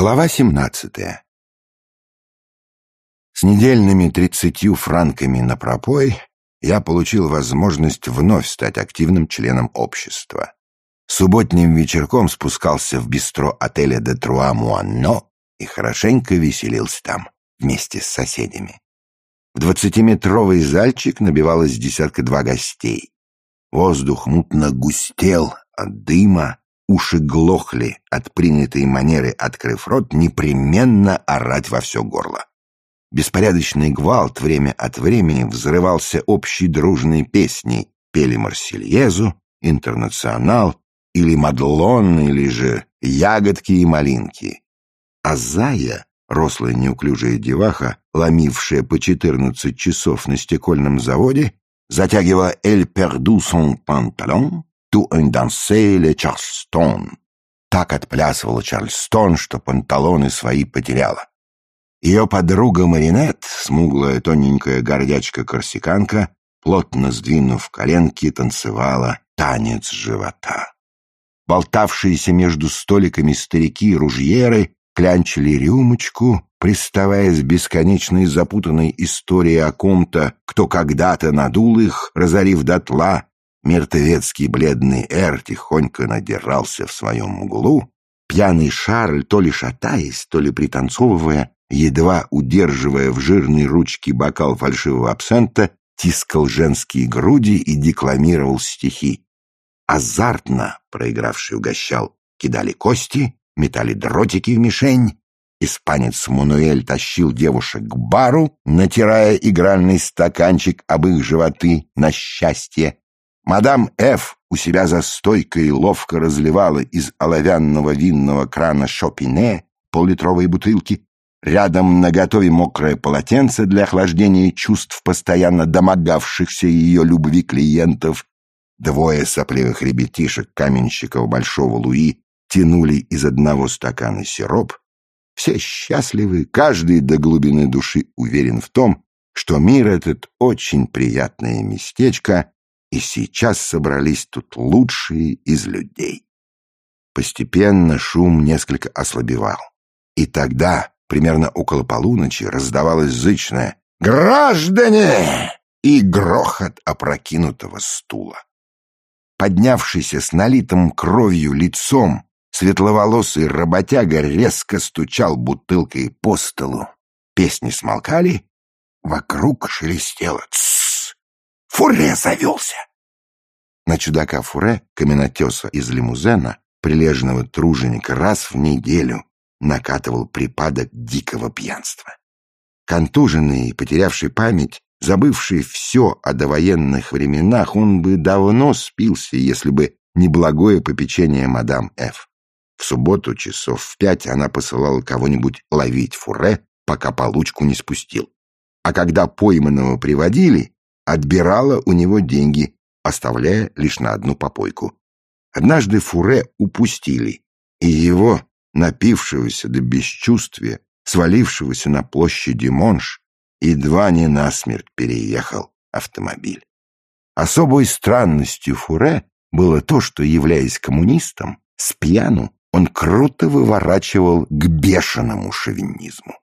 Глава 17. С недельными тридцатью франками на пропой я получил возможность вновь стать активным членом общества. Субботним вечерком спускался в бистро отеля де Труа Муанно и хорошенько веселился там вместе с соседями. В двадцатиметровый зальчик набивалось десятка-два гостей. Воздух мутно густел от дыма, уши глохли от принятой манеры, открыв рот, непременно орать во все горло. Беспорядочный гвалт время от времени взрывался общей дружной песней, пели Марсельезу, Интернационал или Мадлон, или же Ягодки и Малинки. А Зая, рослая неуклюжая деваха, ломившая по четырнадцать часов на стекольном заводе, затягивая «Эль перду сон панталон», «Ту le Чарльстон». Так отплясывала Чарльстон, что панталоны свои потеряла. Ее подруга Маринет, смуглая тоненькая гордячка-корсиканка, плотно сдвинув коленки, танцевала танец живота. Болтавшиеся между столиками старики-ружьеры клянчили рюмочку, приставая с бесконечной запутанной историей о ком-то, кто когда-то надул их, разорив дотла, Мертвецкий бледный Эр тихонько надирался в своем углу. Пьяный Шарль, то ли шатаясь, то ли пританцовывая, едва удерживая в жирной ручке бокал фальшивого абсента, тискал женские груди и декламировал стихи. Азартно проигравший угощал, кидали кости, метали дротики в мишень. Испанец Мануэль тащил девушек к бару, натирая игральный стаканчик об их животы на счастье. Мадам Ф. у себя за стойкой ловко разливала из оловянного винного крана Шопине поллитровые бутылки. Рядом на готове мокрое полотенце для охлаждения чувств постоянно домогавшихся ее любви клиентов. Двое сопливых ребятишек, каменщиков Большого Луи, тянули из одного стакана сироп. Все счастливы, каждый до глубины души уверен в том, что мир этот очень приятное местечко, и сейчас собрались тут лучшие из людей. Постепенно шум несколько ослабевал. И тогда, примерно около полуночи, раздавалось зычное «Граждане!» и грохот опрокинутого стула. Поднявшийся с налитым кровью лицом, светловолосый работяга резко стучал бутылкой по столу. Песни смолкали, вокруг шелестело «Тссс!» Фуре завелся. На чудака Фуре, каменотеса из лимузена, прилежного труженика, раз в неделю накатывал припадок дикого пьянства. Контуженный и потерявший память, забывший все о довоенных временах, он бы давно спился, если бы не благое попечение мадам Ф. В субботу часов в пять она посылала кого-нибудь ловить Фуре, пока получку не спустил. А когда пойманного приводили, отбирала у него деньги, оставляя лишь на одну попойку. Однажды Фуре упустили, и его, напившегося до бесчувствия, свалившегося на площади Монш, едва не насмерть переехал автомобиль. Особой странностью Фуре было то, что, являясь коммунистом, с пьяну он круто выворачивал к бешеному шовинизму.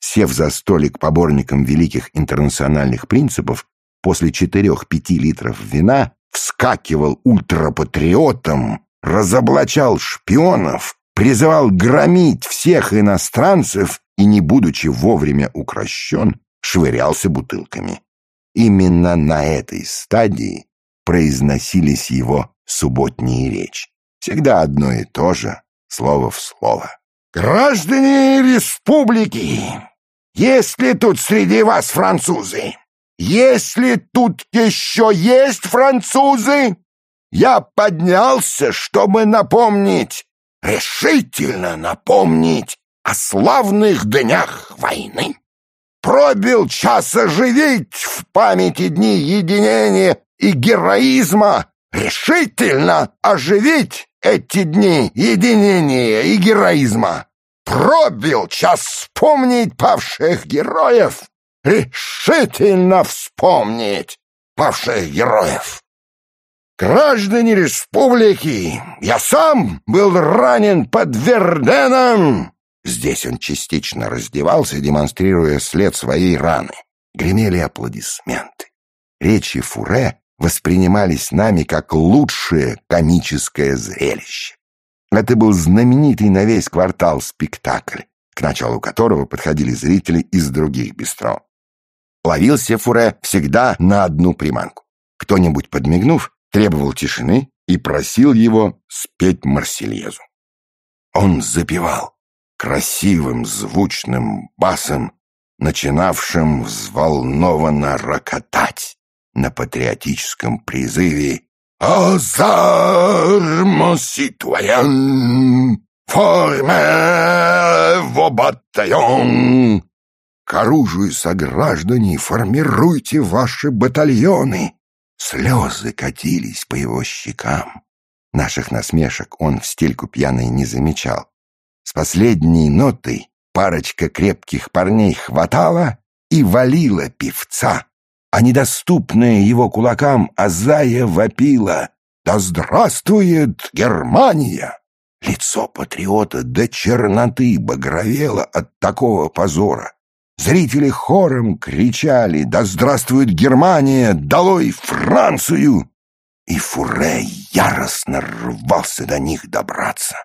Сев за столик поборником великих интернациональных принципов, после четырех-пяти литров вина вскакивал ультрапатриотом, разоблачал шпионов, призывал громить всех иностранцев и, не будучи вовремя укращен, швырялся бутылками. Именно на этой стадии произносились его субботние речи. Всегда одно и то же, слово в слово. «Граждане республики, есть ли тут среди вас французы?» Если тут еще есть французы, я поднялся, чтобы напомнить, решительно напомнить о славных днях войны. Пробил час оживить в памяти дни единения и героизма, решительно оживить эти дни единения и героизма. Пробил час вспомнить павших героев, решительно вспомнить павших героев. Граждане республики, я сам был ранен под Верденом Здесь он частично раздевался, демонстрируя след своей раны. Гремели аплодисменты. Речи Фуре воспринимались нами как лучшее комическое зрелище. Это был знаменитый на весь квартал спектакль, к началу которого подходили зрители из других бистро. Ловился Фуре всегда на одну приманку. Кто-нибудь, подмигнув, требовал тишины и просил его спеть Марсельезу. Он запевал красивым звучным басом, начинавшим взволнованно рокотать на патриотическом призыве «Азар, ситуен, форме во батальон!» К оружию сограждане формируйте ваши батальоны. Слезы катились по его щекам. Наших насмешек он в стельку пьяный не замечал. С последней нотой парочка крепких парней хватала и валила певца, а недоступная его кулакам Азая вопила «Да здравствует Германия!» Лицо патриота до черноты багровело от такого позора. Зрители хором кричали «Да здравствует Германия! Долой Францию!» И Фуре яростно рвался до них добраться.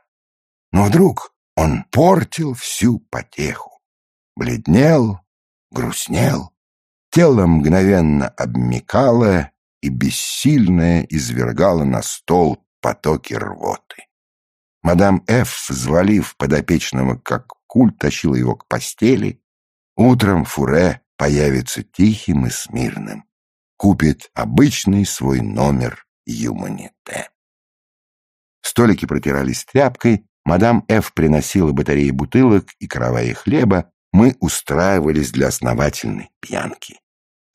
Но вдруг он портил всю потеху. Бледнел, грустнел, тело мгновенно обмекало и бессильное извергало на стол потоки рвоты. Мадам Ф., взвалив подопечного как куль, тащила его к постели. Утром Фуре появится тихим и смирным, купит обычный свой номер юманите. Столики протирались тряпкой, мадам Ф. приносила батареи бутылок и караваи хлеба, мы устраивались для основательной пьянки.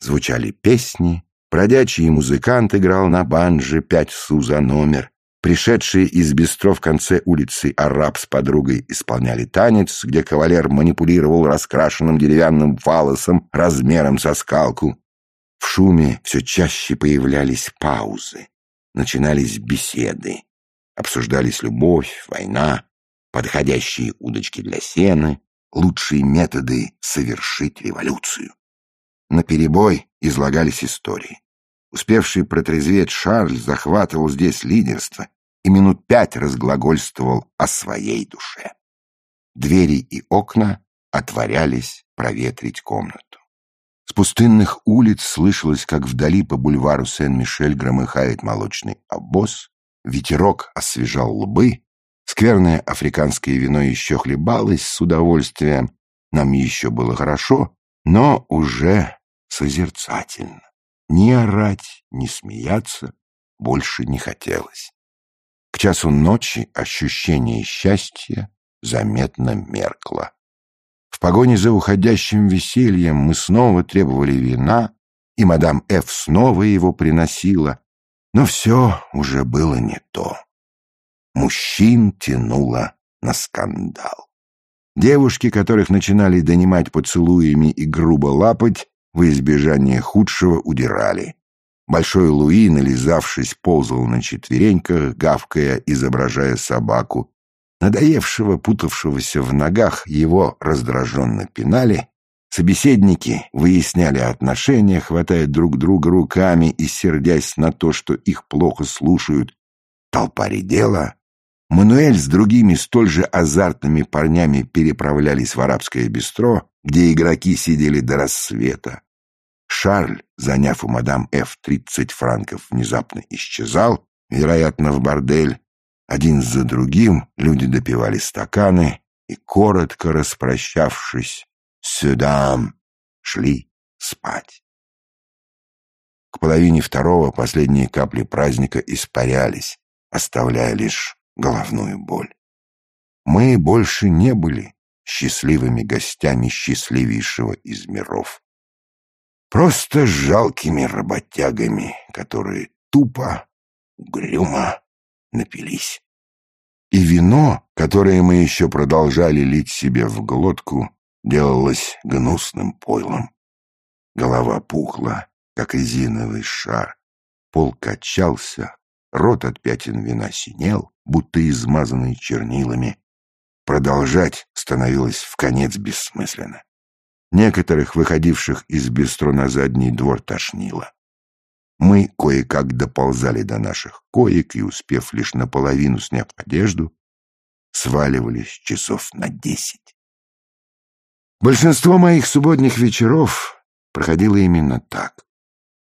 Звучали песни, бродячий музыкант играл на банже пять су за номер, Пришедшие из бистро в конце улицы араб с подругой исполняли танец, где кавалер манипулировал раскрашенным деревянным фалосом размером со скалку. В шуме все чаще появлялись паузы, начинались беседы, обсуждались любовь, война, подходящие удочки для сена, лучшие методы совершить революцию. На перебой излагались истории. Успевший протрезветь Шарль захватывал здесь лидерство и минут пять разглагольствовал о своей душе. Двери и окна отворялись проветрить комнату. С пустынных улиц слышалось, как вдали по бульвару Сен-Мишель громыхает молочный обоз, ветерок освежал лбы, скверное африканское вино еще хлебалось с удовольствием, нам еще было хорошо, но уже созерцательно. Ни орать, ни смеяться больше не хотелось. К часу ночи ощущение счастья заметно меркло. В погоне за уходящим весельем мы снова требовали вина, и мадам Ф. снова его приносила, но все уже было не то. Мужчин тянуло на скандал. Девушки, которых начинали донимать поцелуями и грубо лапать, во избежание худшего удирали. Большой Луи, нализавшись, ползал на четвереньках, гавкая, изображая собаку. Надоевшего, путавшегося в ногах, его раздраженно пинали. Собеседники выясняли отношения, хватая друг друга руками и сердясь на то, что их плохо слушают. Толпа редела. Мануэль с другими столь же азартными парнями переправлялись в арабское бистро, где игроки сидели до рассвета. Шарль, заняв у мадам Ф. тридцать франков, внезапно исчезал, вероятно, в бордель. Один за другим люди допивали стаканы и, коротко распрощавшись, «Сюдам!» шли спать. К половине второго последние капли праздника испарялись, оставляя лишь головную боль. Мы больше не были счастливыми гостями счастливейшего из миров. Просто жалкими работягами, которые тупо, угрюмо напились. И вино, которое мы еще продолжали лить себе в глотку, делалось гнусным пойлом. Голова пухла, как резиновый шар. Пол качался, рот от пятен вина синел, будто измазанный чернилами. продолжать становилось в конец бессмысленно. Некоторых, выходивших из бистро на задний двор, тошнило. Мы кое-как доползали до наших коек и, успев лишь наполовину сняв одежду, сваливались часов на десять. Большинство моих субботних вечеров проходило именно так.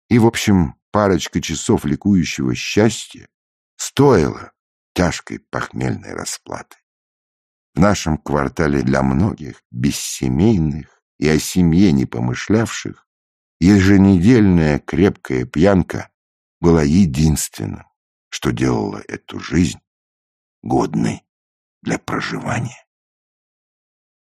И, в общем, парочка часов ликующего счастья стоила тяжкой похмельной расплаты. В нашем квартале для многих, бессемейных и о семье не помышлявших, еженедельная крепкая пьянка была единственным, что делало эту жизнь годной для проживания.